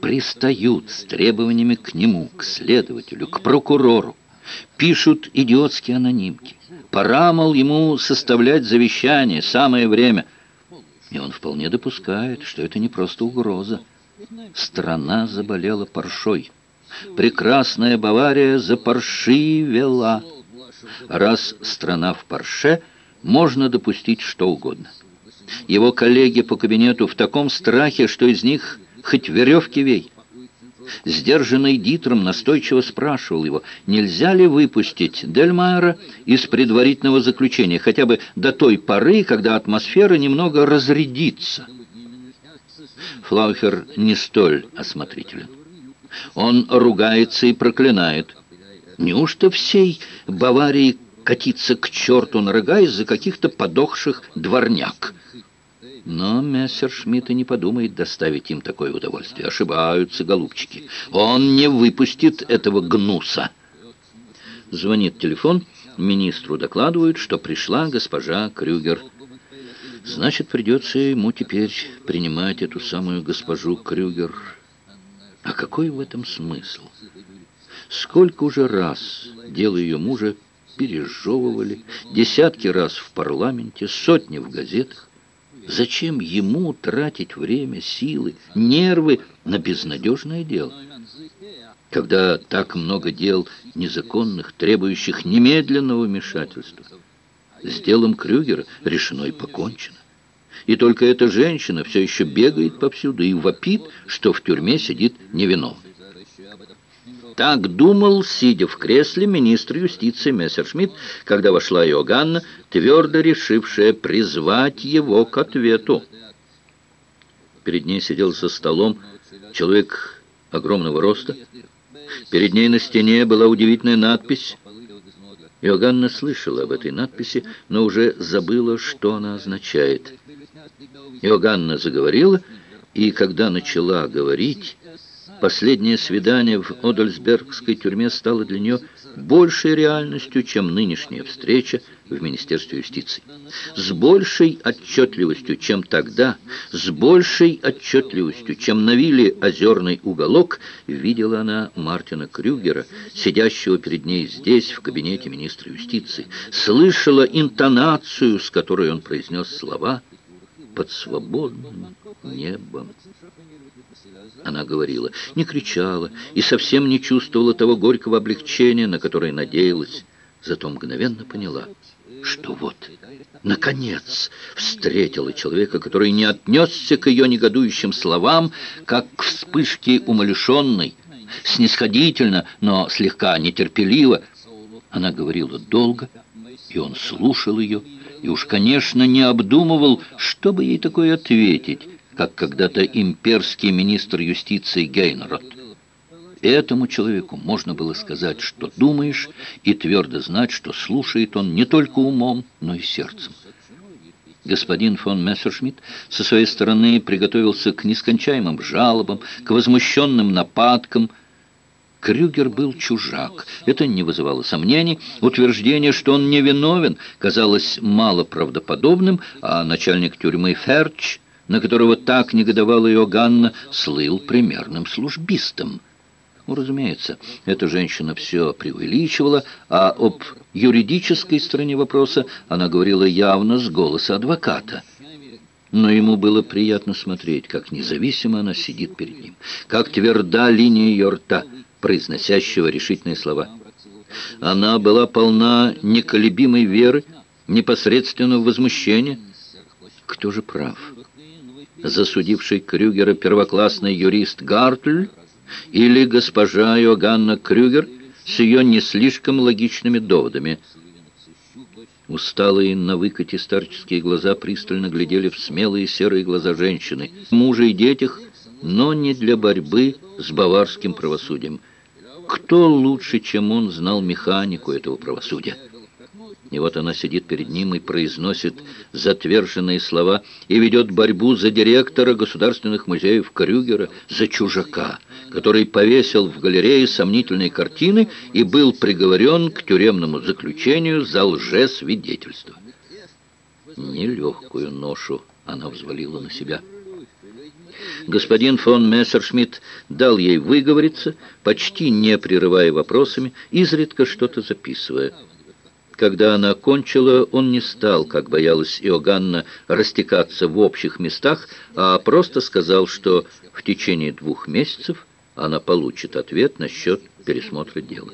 пристают с требованиями к нему, к следователю, к прокурору, пишут идиотские анонимки. Пора, мол, ему составлять завещание, самое время. И он вполне допускает, что это не просто угроза. Страна заболела паршой. Прекрасная Бавария запаршивела. Раз страна в парше, можно допустить что угодно. Его коллеги по кабинету в таком страхе, что из них хоть веревки вей. Сдержанный Дитром настойчиво спрашивал его, нельзя ли выпустить Дельмайера из предварительного заключения, хотя бы до той поры, когда атмосфера немного разрядится. Флаухер не столь осмотрителен. Он ругается и проклинает. Неужто всей Баварии катиться к черту на рога из-за каких-то подохших дворняк? Но Мессершмитт и не подумает доставить им такое удовольствие. Ошибаются, голубчики. Он не выпустит этого гнуса. Звонит телефон. Министру докладывают, что пришла госпожа Крюгер. Значит, придется ему теперь принимать эту самую госпожу Крюгер. А какой в этом смысл? Сколько уже раз дело ее мужа пережевывали, десятки раз в парламенте, сотни в газетах. Зачем ему тратить время, силы, нервы на безнадежное дело? Когда так много дел незаконных, требующих немедленного вмешательства. С делом Крюгера решено и покончено. И только эта женщина все еще бегает повсюду и вопит, что в тюрьме сидит невиновный. Так думал, сидя в кресле, министр юстиции Мессершмитт, когда вошла Иоганна, твердо решившая призвать его к ответу. Перед ней сидел за столом человек огромного роста. Перед ней на стене была удивительная надпись. Иоганна слышала об этой надписи, но уже забыла, что она означает. Иоганна заговорила, и когда начала говорить, Последнее свидание в Одельсбергской тюрьме стало для нее большей реальностью, чем нынешняя встреча в Министерстве юстиции. С большей отчетливостью, чем тогда, с большей отчетливостью, чем на вилле «Озерный уголок», видела она Мартина Крюгера, сидящего перед ней здесь, в кабинете министра юстиции, слышала интонацию, с которой он произнес слова «под свободным небом». Она говорила, не кричала и совсем не чувствовала того горького облегчения, на которое надеялась. Зато мгновенно поняла, что вот, наконец, встретила человека, который не отнесся к ее негодующим словам, как к вспышке умалишенной, снисходительно, но слегка нетерпеливо. Она говорила долго, и он слушал ее, и уж, конечно, не обдумывал, что бы ей такое ответить, как когда-то имперский министр юстиции Гейнрод. Этому человеку можно было сказать, что думаешь, и твердо знать, что слушает он не только умом, но и сердцем. Господин фон Мессершмитт со своей стороны приготовился к нескончаемым жалобам, к возмущенным нападкам. Крюгер был чужак. Это не вызывало сомнений. Утверждение, что он невиновен, казалось малоправдоподобным, а начальник тюрьмы Ферч – на которого так негодовала Иоганна, слыл примерным службистом. Ну, разумеется, эта женщина все преувеличивала, а об юридической стороне вопроса она говорила явно с голоса адвоката. Но ему было приятно смотреть, как независимо она сидит перед ним, как тверда линия ее рта, произносящего решительные слова. Она была полна неколебимой веры, непосредственного возмущения. Кто же прав? Засудивший Крюгера первоклассный юрист Гартль или госпожа Иоганна Крюгер с ее не слишком логичными доводами. Усталые на выкате старческие глаза пристально глядели в смелые серые глаза женщины, мужа и детях, но не для борьбы с баварским правосудием. Кто лучше, чем он, знал механику этого правосудия? И вот она сидит перед ним и произносит затверженные слова и ведет борьбу за директора государственных музеев Крюгера, за чужака, который повесил в галерее сомнительные картины и был приговорен к тюремному заключению за лжесвидетельство. Нелегкую ношу она взвалила на себя. Господин фон Мессершмитт дал ей выговориться, почти не прерывая вопросами, изредка что-то записывая. Когда она кончила, он не стал, как боялась Иоганна, растекаться в общих местах, а просто сказал, что в течение двух месяцев она получит ответ насчет пересмотра дела.